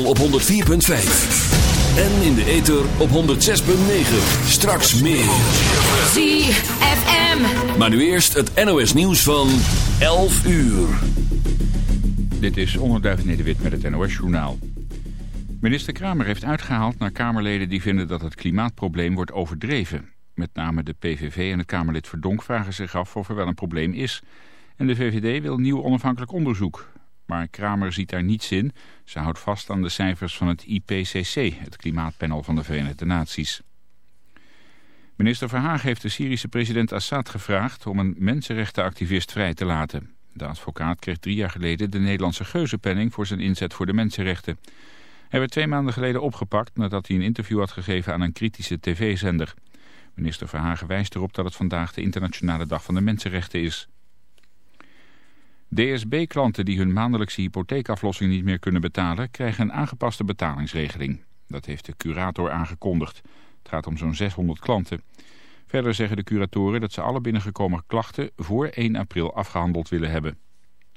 kabel op 104.5. En in de ether op 106.9. Straks meer. ZFM. Maar nu eerst het NOS nieuws van 11 uur. Dit is Onderduif Nederwit met het NOS Journaal. Minister Kramer heeft uitgehaald naar Kamerleden die vinden dat het klimaatprobleem wordt overdreven. Met name de PVV en het Kamerlid Verdonk vragen zich af of er wel een probleem is. En de VVD wil nieuw onafhankelijk onderzoek. Maar Kramer ziet daar niets in. Ze houdt vast aan de cijfers van het IPCC, het klimaatpanel van de Verenigde Naties. Minister Verhaag heeft de Syrische president Assad gevraagd om een mensenrechtenactivist vrij te laten. De advocaat kreeg drie jaar geleden de Nederlandse geuzenpenning voor zijn inzet voor de mensenrechten. Hij werd twee maanden geleden opgepakt nadat hij een interview had gegeven aan een kritische tv-zender. Minister Verhagen wijst erop dat het vandaag de internationale dag van de mensenrechten is. DSB-klanten die hun maandelijkse hypotheekaflossing niet meer kunnen betalen... krijgen een aangepaste betalingsregeling. Dat heeft de curator aangekondigd. Het gaat om zo'n 600 klanten. Verder zeggen de curatoren dat ze alle binnengekomen klachten... voor 1 april afgehandeld willen hebben.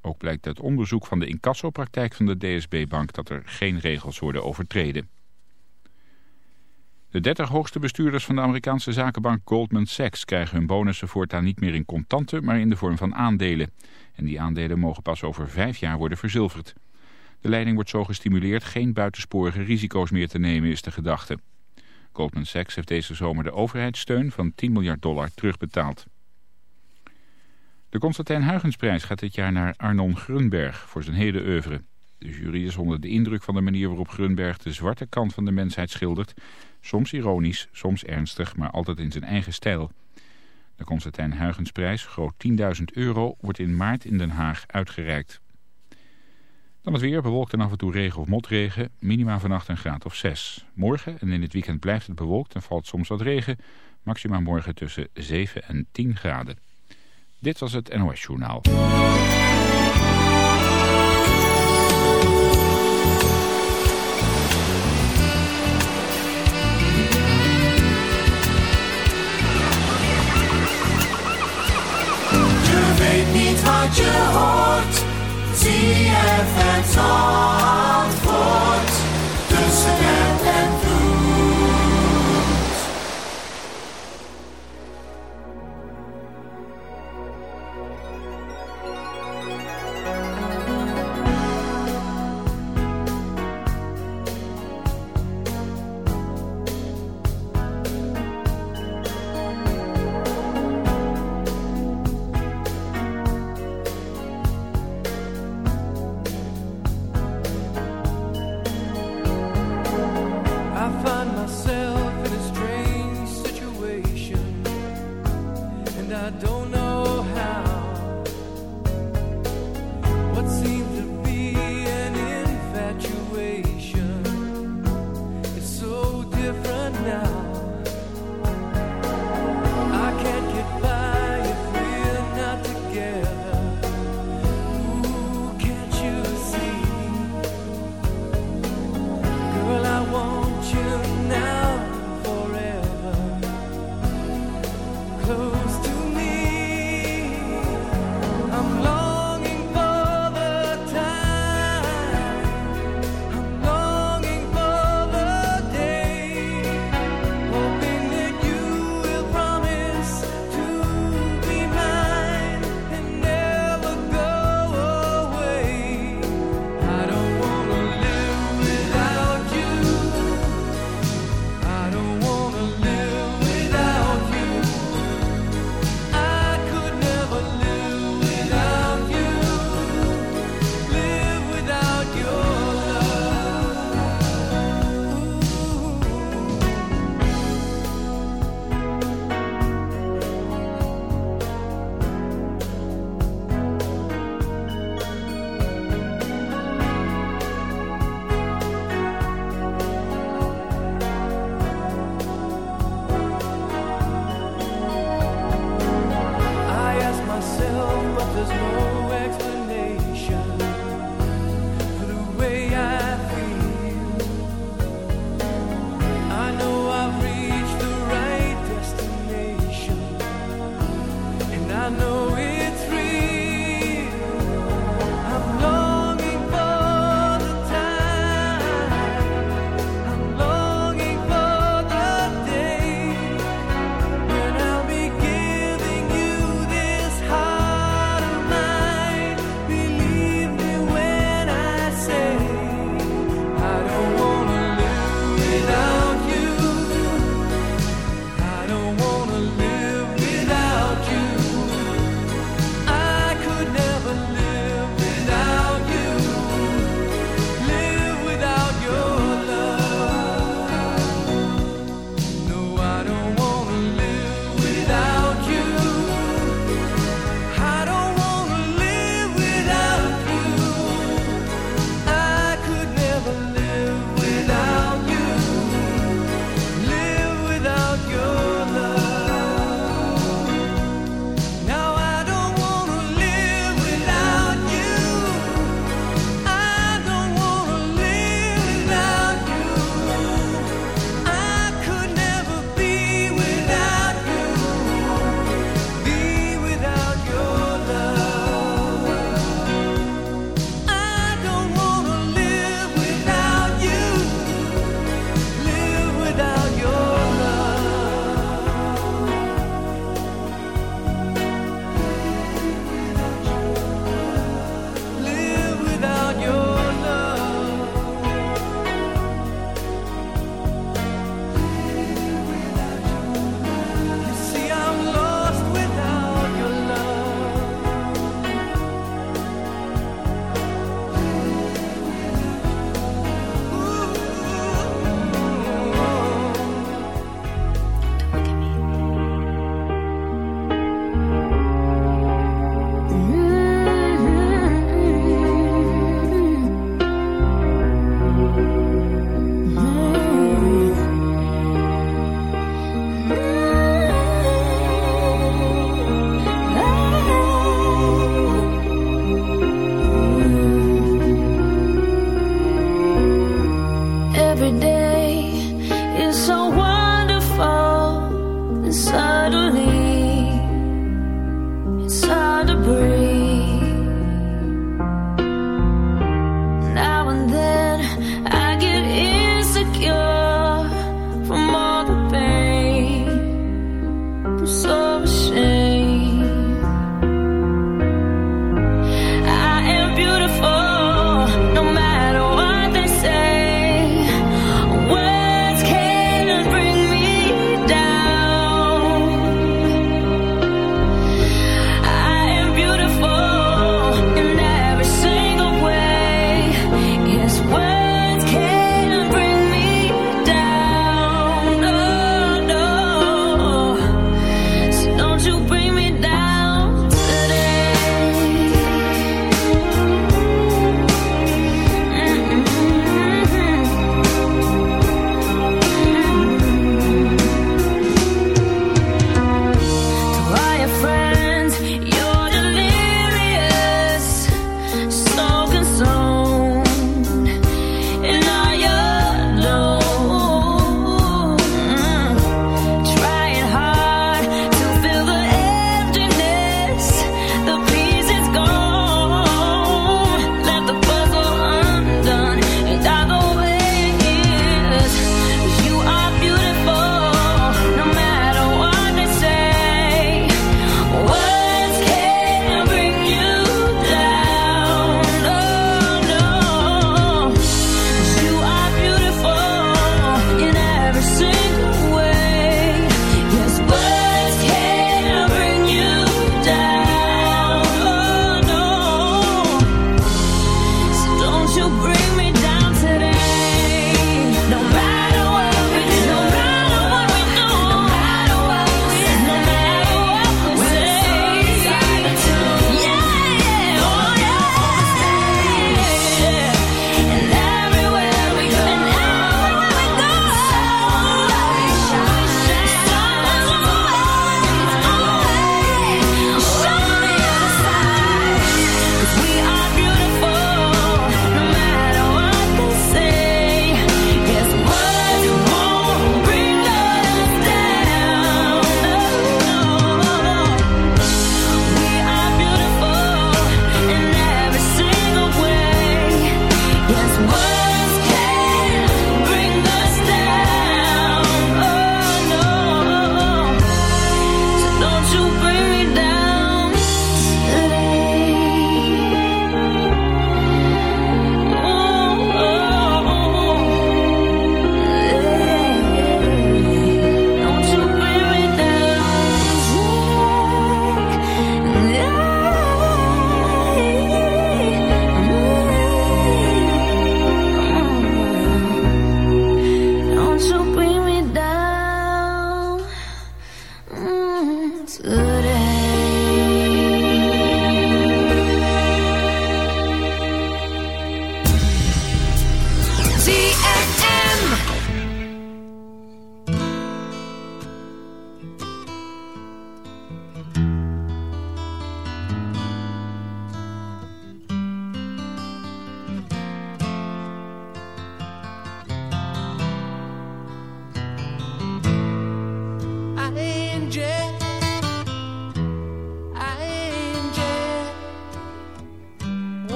Ook blijkt uit onderzoek van de incassopraktijk van de DSB-bank... dat er geen regels worden overtreden. De 30 hoogste bestuurders van de Amerikaanse zakenbank Goldman Sachs krijgen hun bonussen voortaan niet meer in contanten, maar in de vorm van aandelen. En die aandelen mogen pas over vijf jaar worden verzilverd. De leiding wordt zo gestimuleerd geen buitensporige risico's meer te nemen, is de gedachte. Goldman Sachs heeft deze zomer de overheidssteun van 10 miljard dollar terugbetaald. De Constantijn Huygensprijs gaat dit jaar naar Arnon Grunberg voor zijn hele oeuvre. De jury is onder de indruk van de manier waarop Grunberg de zwarte kant van de mensheid schildert Soms ironisch, soms ernstig, maar altijd in zijn eigen stijl. De Constantijn Huygensprijs, groot 10.000 euro, wordt in maart in Den Haag uitgereikt. Dan het weer, bewolkt en af en toe regen of motregen. Minima vannacht een graad of 6. Morgen en in het weekend blijft het bewolkt en valt soms wat regen. Maxima morgen tussen 7 en 10 graden. Dit was het NOS Journaal. wat je hoort. ZFM Tussen hem en.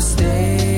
stay.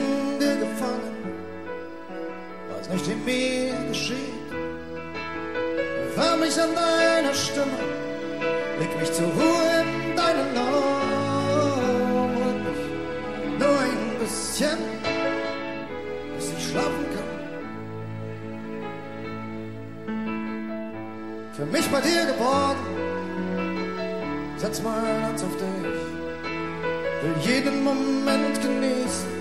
Ende gefangen, was nicht in mir geschieht. Fahr mich an deiner Stimme, leg mich zur Ruhe in deinen Augen. nur ein bisschen, bis ich schlafen kann. Für mich bei dir geboren, setz mal Herz auf dich, will jeden Moment genießen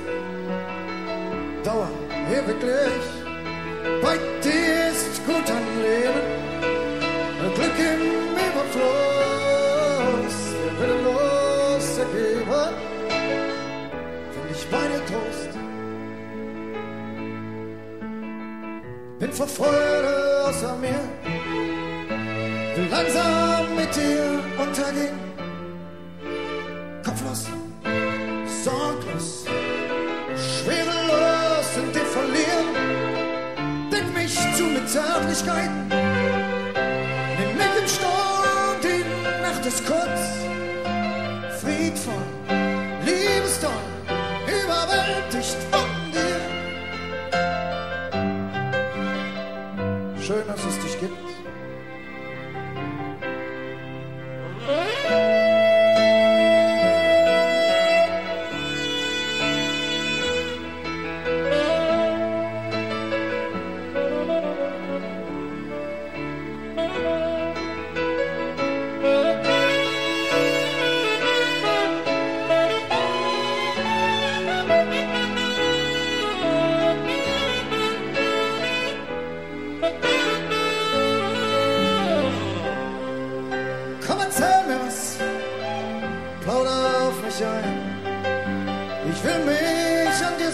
Dauer wirklich, Bei dir ist gut am Leben, Glück im Überfluss, der willenlos Geber, find ich meine Trost. Bin vor Freude außer mir, will langsam mit dir untergehen. met nämlich im Sturm in Nacht des Kurz.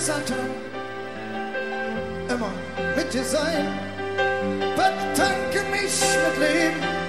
Santa immer mit dir sein. Betanke mich mit Leben